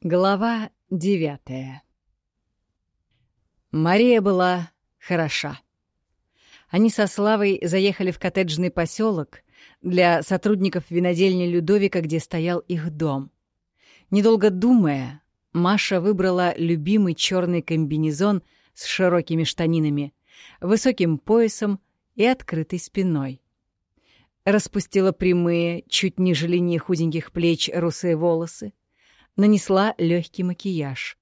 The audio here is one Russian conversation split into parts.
Глава девятая Мария была хороша. Они со Славой заехали в коттеджный поселок для сотрудников винодельни Людовика, где стоял их дом. Недолго думая, Маша выбрала любимый черный комбинезон с широкими штанинами, высоким поясом и открытой спиной. Распустила прямые, чуть ниже линии худеньких плеч русые волосы, нанесла легкий макияж.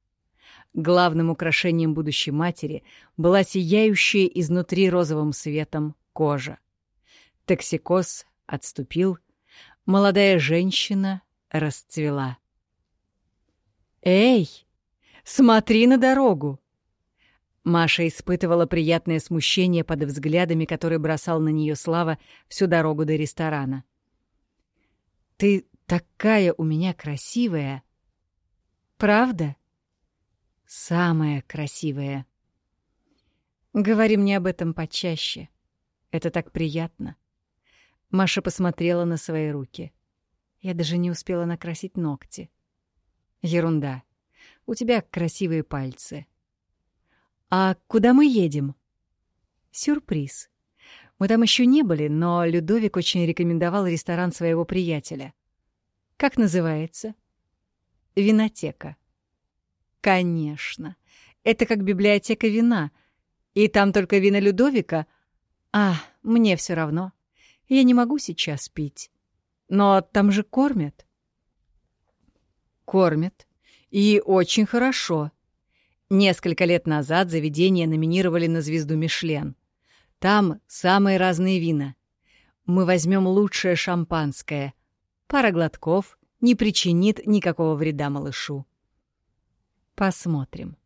Главным украшением будущей матери была сияющая изнутри розовым светом кожа. Токсикоз отступил, молодая женщина расцвела. «Эй, смотри на дорогу!» Маша испытывала приятное смущение под взглядами, которые бросал на нее Слава всю дорогу до ресторана. «Ты такая у меня красивая!» Правда? Самая красивая. Говори мне об этом почаще. Это так приятно. Маша посмотрела на свои руки. Я даже не успела накрасить ногти. Ерунда. У тебя красивые пальцы. А куда мы едем? Сюрприз. Мы там еще не были, но Людовик очень рекомендовал ресторан своего приятеля. Как называется? — Винотека. Конечно. Это как библиотека вина. И там только вина Людовика. А, мне все равно. Я не могу сейчас пить. Но там же кормят. Кормят. И очень хорошо. Несколько лет назад заведение номинировали на звезду Мишлен. Там самые разные вина. Мы возьмем лучшее шампанское. Пара глотков, не причинит никакого вреда малышу. Посмотрим.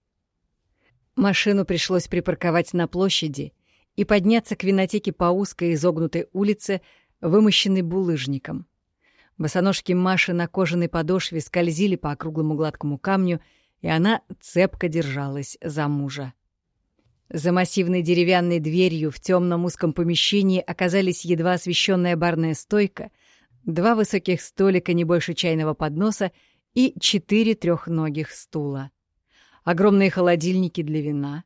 Машину пришлось припарковать на площади и подняться к винотеке по узкой изогнутой улице, вымощенной булыжником. Босоножки Маши на кожаной подошве скользили по округлому гладкому камню, и она цепко держалась за мужа. За массивной деревянной дверью в темном узком помещении оказались едва освещенная барная стойка, два высоких столика не больше чайного подноса и четыре трехногих стула. Огромные холодильники для вина.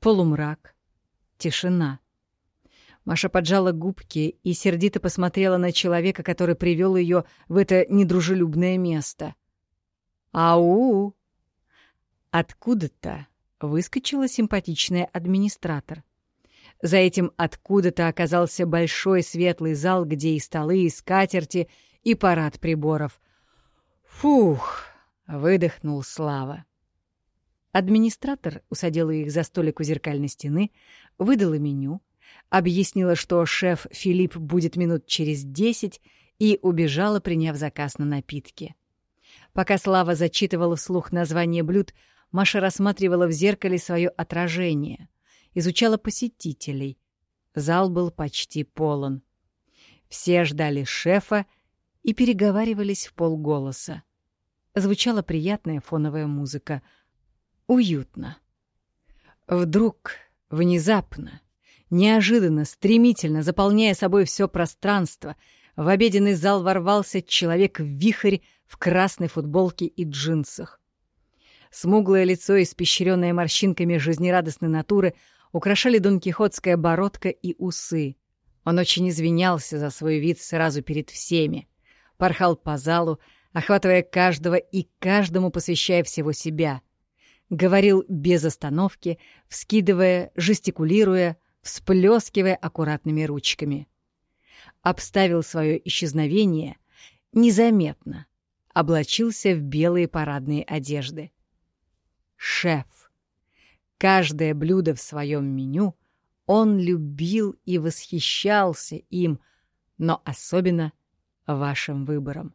Полумрак. Тишина. Маша поджала губки и сердито посмотрела на человека, который привел ее в это недружелюбное место. «Ау!» Откуда-то выскочила симпатичная администратор. За этим откуда-то оказался большой светлый зал, где и столы, и скатерти, и парад приборов. «Фух!» — выдохнул Слава. Администратор усадила их за столик у зеркальной стены, выдала меню, объяснила, что шеф Филипп будет минут через десять, и убежала, приняв заказ на напитки. Пока Слава зачитывала вслух название блюд, Маша рассматривала в зеркале свое отражение изучала посетителей. Зал был почти полон. Все ждали шефа и переговаривались в полголоса. Звучала приятная фоновая музыка. Уютно. Вдруг, внезапно, неожиданно, стремительно, заполняя собой все пространство, в обеденный зал ворвался человек в вихрь в красной футболке и джинсах. Смуглое лицо, испещренное морщинками жизнерадостной натуры, украшали донкихотская бородка и усы. Он очень извинялся за свой вид сразу перед всеми, порхал по залу, охватывая каждого и каждому посвящая всего себя. Говорил без остановки, вскидывая, жестикулируя, всплескивая аккуратными ручками. Обставил свое исчезновение незаметно, облачился в белые парадные одежды. Шеф. Каждое блюдо в своем меню он любил и восхищался им, но особенно вашим выбором.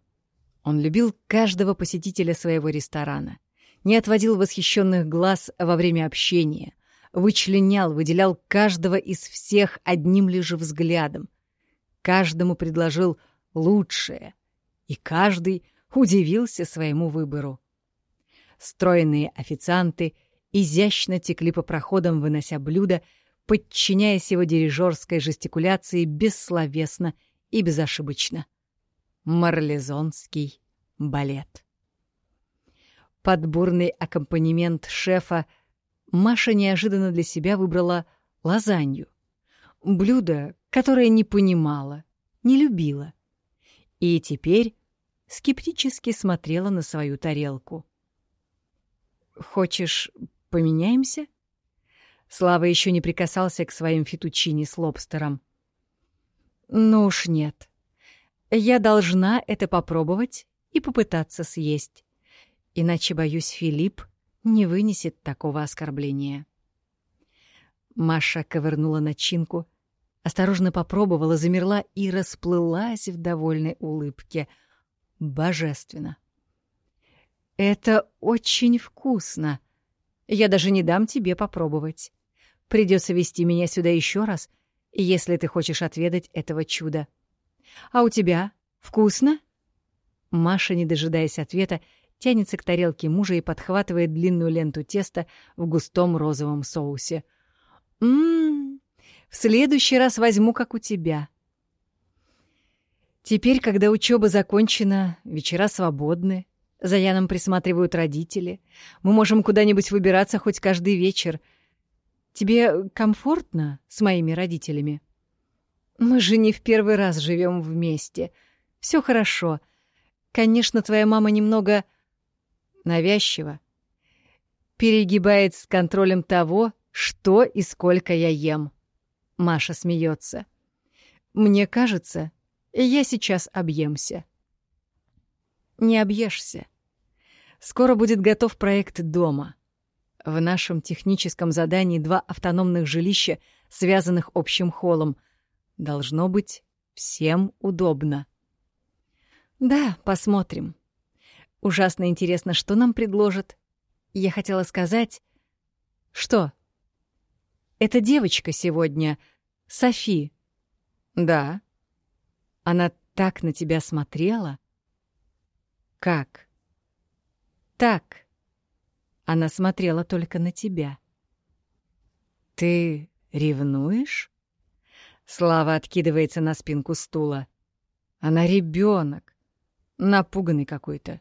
Он любил каждого посетителя своего ресторана, не отводил восхищенных глаз во время общения, вычленял, выделял каждого из всех одним лишь взглядом, каждому предложил лучшее, и каждый удивился своему выбору. Стройные официанты — изящно текли по проходам, вынося блюда, подчиняясь его дирижерской жестикуляции бессловесно и безошибочно. Марлезонский балет. Под бурный аккомпанемент шефа Маша неожиданно для себя выбрала лазанью. Блюдо, которое не понимала, не любила. И теперь скептически смотрела на свою тарелку. «Хочешь, поменяемся?» Слава еще не прикасался к своим фетучини с лобстером. «Ну уж нет. Я должна это попробовать и попытаться съесть. Иначе, боюсь, Филипп не вынесет такого оскорбления». Маша ковырнула начинку, осторожно попробовала, замерла и расплылась в довольной улыбке. Божественно! «Это очень вкусно. Я даже не дам тебе попробовать. Придется вести меня сюда еще раз, если ты хочешь отведать этого чуда. А у тебя вкусно?» Маша, не дожидаясь ответа, тянется к тарелке мужа и подхватывает длинную ленту теста в густом розовом соусе. «Ммм, в следующий раз возьму, как у тебя». Теперь, когда учеба закончена, вечера свободны, за Яном присматривают родители. Мы можем куда-нибудь выбираться хоть каждый вечер. Тебе комфортно с моими родителями? Мы же не в первый раз живем вместе. Все хорошо. Конечно, твоя мама немного навязчива. Перегибает с контролем того, что и сколько я ем. Маша смеется. Мне кажется, я сейчас объемся не объешься. Скоро будет готов проект дома. В нашем техническом задании два автономных жилища, связанных общим холлом. Должно быть всем удобно. Да, посмотрим. Ужасно интересно, что нам предложат. Я хотела сказать... Что? Эта девочка сегодня, Софи. Да. Она так на тебя смотрела. Как? Так. Она смотрела только на тебя. Ты ревнуешь? Слава откидывается на спинку стула. Она ребенок, напуганный какой-то,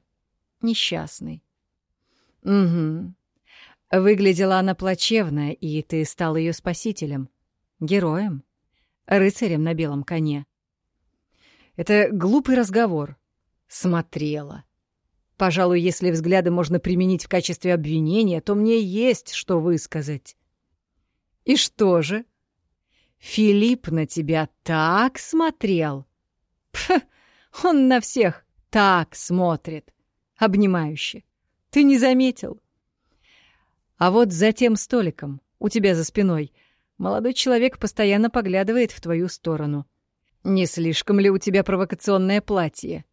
несчастный. Угу. Выглядела она плачевно, и ты стал ее спасителем, героем, рыцарем на белом коне. Это глупый разговор. Смотрела. Пожалуй, если взгляды можно применить в качестве обвинения, то мне есть что высказать. И что же? Филипп на тебя так смотрел. Пх, он на всех так смотрит. Обнимающе. Ты не заметил? А вот за тем столиком, у тебя за спиной, молодой человек постоянно поглядывает в твою сторону. Не слишком ли у тебя провокационное платье?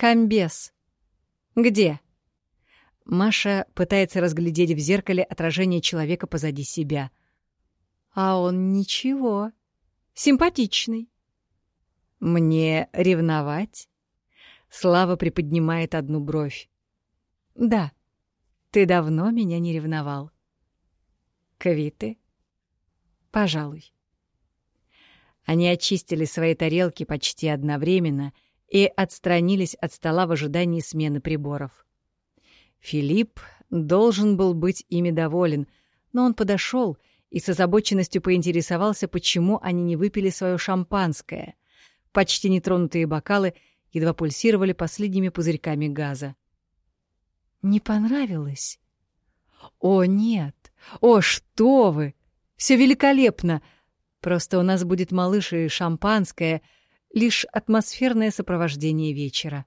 Комбез. Где? Маша пытается разглядеть в зеркале отражение человека позади себя. А он ничего. Симпатичный. Мне ревновать? Слава приподнимает одну бровь. Да, ты давно меня не ревновал. Квиты? Пожалуй. Они очистили свои тарелки почти одновременно — и отстранились от стола в ожидании смены приборов. Филипп должен был быть ими доволен, но он подошел и с озабоченностью поинтересовался, почему они не выпили свое шампанское. Почти нетронутые бокалы едва пульсировали последними пузырьками газа. «Не понравилось?» «О, нет! О, что вы! Все великолепно! Просто у нас будет малыш и шампанское — лишь атмосферное сопровождение вечера.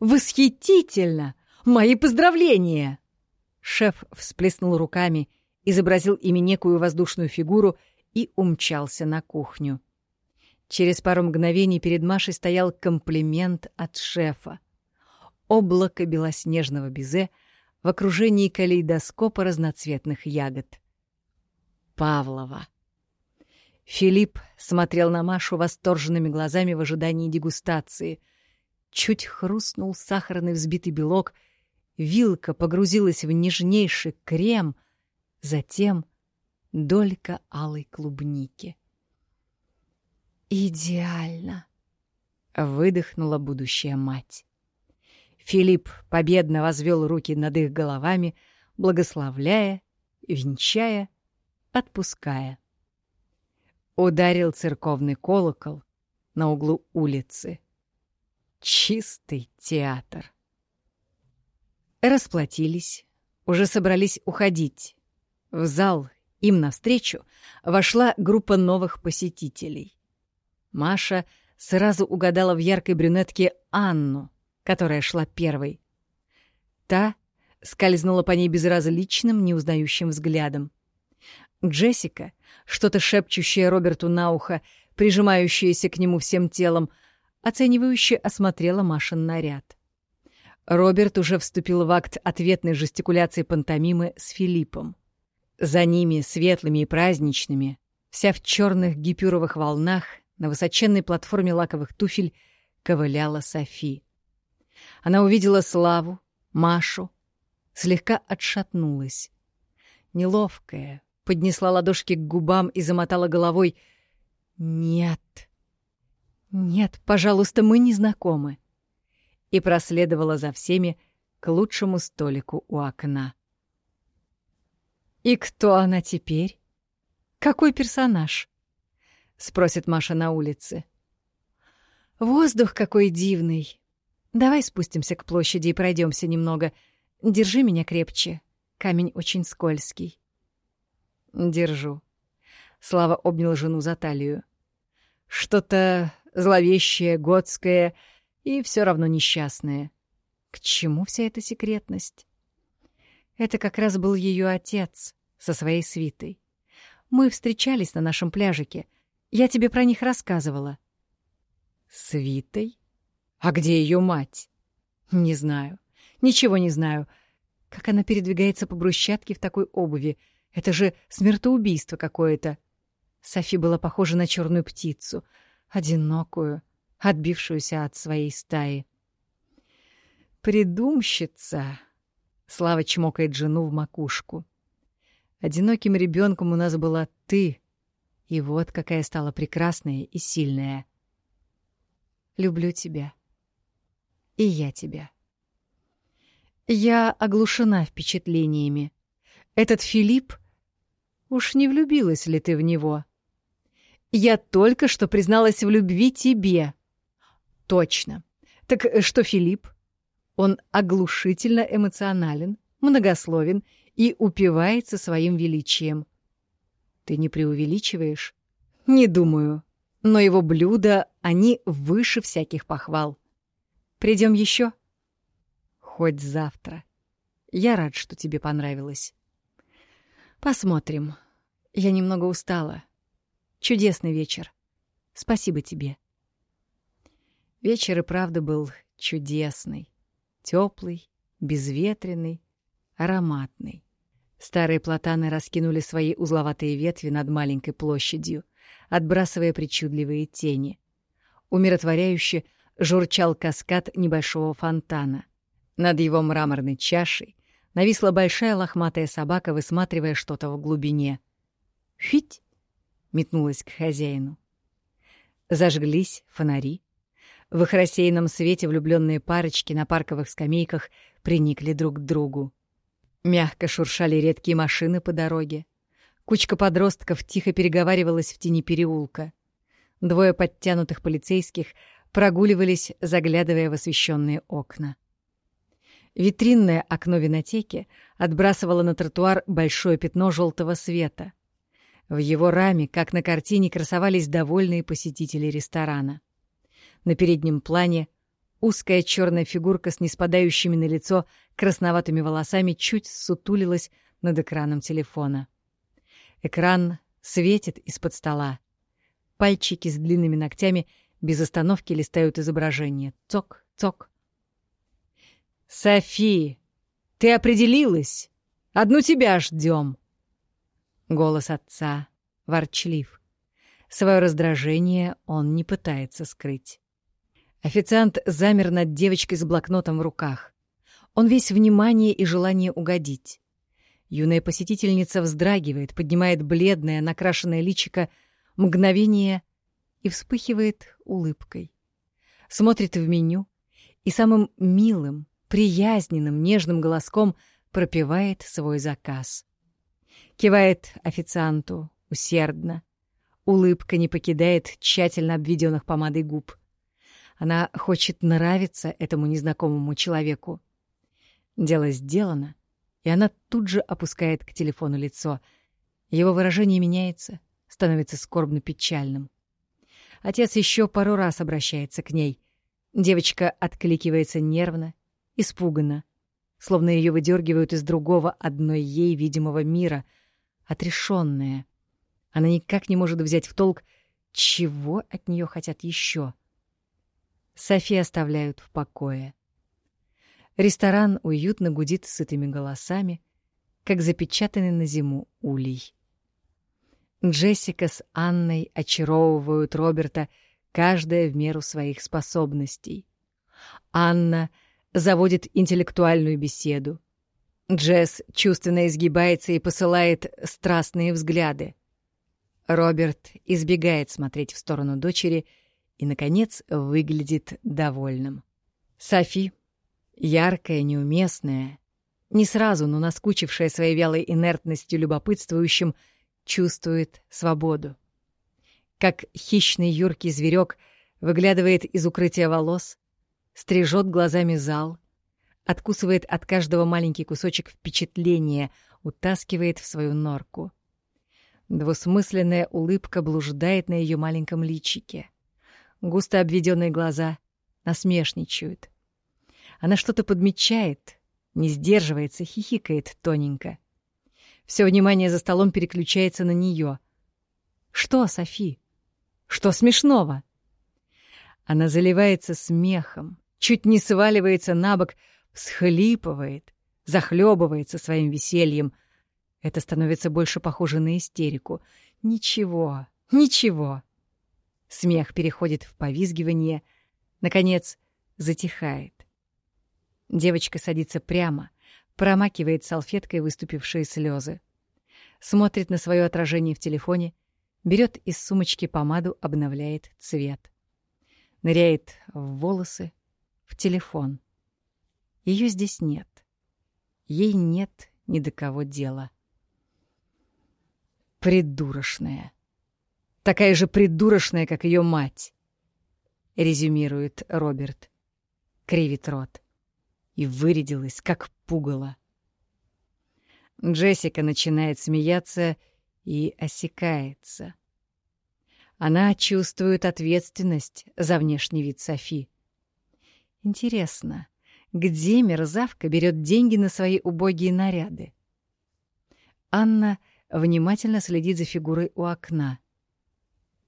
«Восхитительно! Мои поздравления!» Шеф всплеснул руками, изобразил ими некую воздушную фигуру и умчался на кухню. Через пару мгновений перед Машей стоял комплимент от шефа. Облако белоснежного безе в окружении калейдоскопа разноцветных ягод. Павлова. Филипп смотрел на Машу восторженными глазами в ожидании дегустации. Чуть хрустнул сахарный взбитый белок, вилка погрузилась в нежнейший крем, затем долька алой клубники. «Идеально!» — выдохнула будущая мать. Филипп победно возвел руки над их головами, благословляя, венчая, отпуская. Ударил церковный колокол на углу улицы. Чистый театр. Расплатились, уже собрались уходить. В зал им навстречу вошла группа новых посетителей. Маша сразу угадала в яркой брюнетке Анну, которая шла первой. Та скользнула по ней безразличным, неузнающим взглядом. Джессика, что-то шепчущая Роберту на ухо, прижимающаяся к нему всем телом, оценивающе осмотрела Машин наряд. Роберт уже вступил в акт ответной жестикуляции пантомимы с Филиппом. За ними, светлыми и праздничными, вся в черных гипюровых волнах, на высоченной платформе лаковых туфель, ковыляла Софи. Она увидела Славу, Машу, слегка отшатнулась. Неловкая, поднесла ладошки к губам и замотала головой. «Нет, нет, пожалуйста, мы не знакомы». И проследовала за всеми к лучшему столику у окна. «И кто она теперь? Какой персонаж?» — спросит Маша на улице. «Воздух какой дивный. Давай спустимся к площади и пройдемся немного. Держи меня крепче. Камень очень скользкий». «Держу». Слава обнял жену за талию. «Что-то зловещее, готское и все равно несчастное. К чему вся эта секретность?» Это как раз был ее отец со своей свитой. Мы встречались на нашем пляжике. Я тебе про них рассказывала. Свитой? А где ее мать? Не знаю. Ничего не знаю. Как она передвигается по брусчатке в такой обуви? Это же смертоубийство какое-то. Софи была похожа на черную птицу, одинокую, отбившуюся от своей стаи. «Придумщица!» — Слава чмокает жену в макушку. «Одиноким ребенком у нас была ты, и вот какая стала прекрасная и сильная. Люблю тебя. И я тебя». Я оглушена впечатлениями. Этот Филипп... Уж не влюбилась ли ты в него? Я только что призналась в любви тебе. Точно. Так что Филипп? Он оглушительно эмоционален, многословен и упивается своим величием. Ты не преувеличиваешь? Не думаю. Но его блюда, они выше всяких похвал. Придем еще? Хоть завтра. Я рад, что тебе понравилось. Посмотрим. Я немного устала. Чудесный вечер. Спасибо тебе. Вечер и правда был чудесный. Теплый, безветренный, ароматный. Старые платаны раскинули свои узловатые ветви над маленькой площадью, отбрасывая причудливые тени. Умиротворяюще журчал каскад небольшого фонтана — над его мраморной чашей нависла большая лохматая собака, высматривая что-то в глубине. «Фить!» — метнулась к хозяину. Зажглись фонари. В их рассеянном свете влюбленные парочки на парковых скамейках приникли друг к другу. Мягко шуршали редкие машины по дороге. Кучка подростков тихо переговаривалась в тени переулка. Двое подтянутых полицейских прогуливались, заглядывая в освещенные окна. Витринное окно винотеки отбрасывало на тротуар большое пятно желтого света. В его раме, как на картине, красовались довольные посетители ресторана. На переднем плане узкая черная фигурка с неспадающими на лицо красноватыми волосами чуть сутулилась над экраном телефона. Экран светит из-под стола. Пальчики с длинными ногтями без остановки листают изображение. Цок, цок, «Софи, ты определилась? Одну тебя ждем!» Голос отца ворчлив. Свое раздражение он не пытается скрыть. Официант замер над девочкой с блокнотом в руках. Он весь внимание и желание угодить. Юная посетительница вздрагивает, поднимает бледное, накрашенное личико, мгновение и вспыхивает улыбкой. Смотрит в меню и самым милым, приязненным, нежным голоском пропевает свой заказ. Кивает официанту усердно. Улыбка не покидает тщательно обведенных помадой губ. Она хочет нравиться этому незнакомому человеку. Дело сделано, и она тут же опускает к телефону лицо. Его выражение меняется, становится скорбно-печальным. Отец еще пару раз обращается к ней. Девочка откликивается нервно, испуганно, словно ее выдергивают из другого одной ей видимого мира, отрешенная. Она никак не может взять в толк, чего от нее хотят еще. Софи оставляют в покое. Ресторан уютно гудит сытыми голосами, как запечатанный на зиму улей. Джессика с Анной очаровывают Роберта, каждая в меру своих способностей. Анна заводит интеллектуальную беседу. Джесс чувственно изгибается и посылает страстные взгляды. Роберт избегает смотреть в сторону дочери и, наконец, выглядит довольным. Софи, яркая, неуместная, не сразу, но наскучившая своей вялой инертностью любопытствующим, чувствует свободу. Как хищный юркий зверек выглядывает из укрытия волос, стрижет глазами зал, откусывает от каждого маленький кусочек впечатления, утаскивает в свою норку. Двусмысленная улыбка блуждает на ее маленьком личике. Густо обведенные глаза насмешничают. Она что-то подмечает, не сдерживается, хихикает тоненько. Все внимание за столом переключается на нее. «Что, Софи? Что смешного?» Она заливается смехом, чуть не сваливается на бок, всхлипывает, захлебывается своим весельем. Это становится больше похоже на истерику. Ничего, ничего. Смех переходит в повизгивание, наконец затихает. Девочка садится прямо, промакивает салфеткой выступившие слезы, смотрит на свое отражение в телефоне, берет из сумочки помаду, обновляет цвет. Ныряет в волосы, в телефон. Ее здесь нет. Ей нет ни до кого дела. Придурочная. Такая же придурочная, как ее мать, резюмирует Роберт. Кривит рот. И вырядилась, как пугало. Джессика начинает смеяться и осекается. Она чувствует ответственность за внешний вид Софи. Интересно, где мерзавка берет деньги на свои убогие наряды? Анна внимательно следит за фигурой у окна.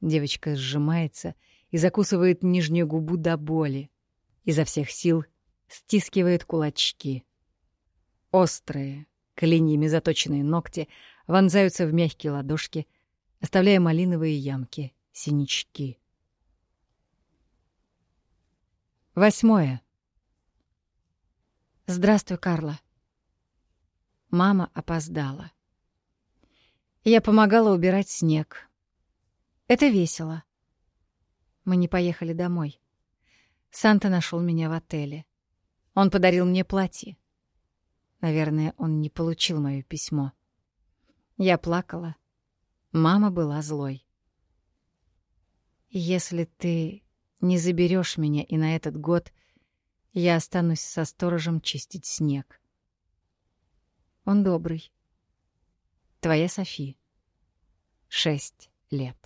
Девочка сжимается и закусывает нижнюю губу до боли. Изо всех сил стискивает кулачки. Острые, клиньями заточенные ногти вонзаются в мягкие ладошки, оставляя малиновые ямки, синячки. Восьмое. Здравствуй, Карла. Мама опоздала. Я помогала убирать снег. Это весело. Мы не поехали домой. Санта нашел меня в отеле. Он подарил мне платье. Наверное, он не получил моё письмо. Я плакала. Мама была злой. Если ты не заберешь меня и на этот год, я останусь со сторожем чистить снег. Он добрый. Твоя Софи. Шесть лет.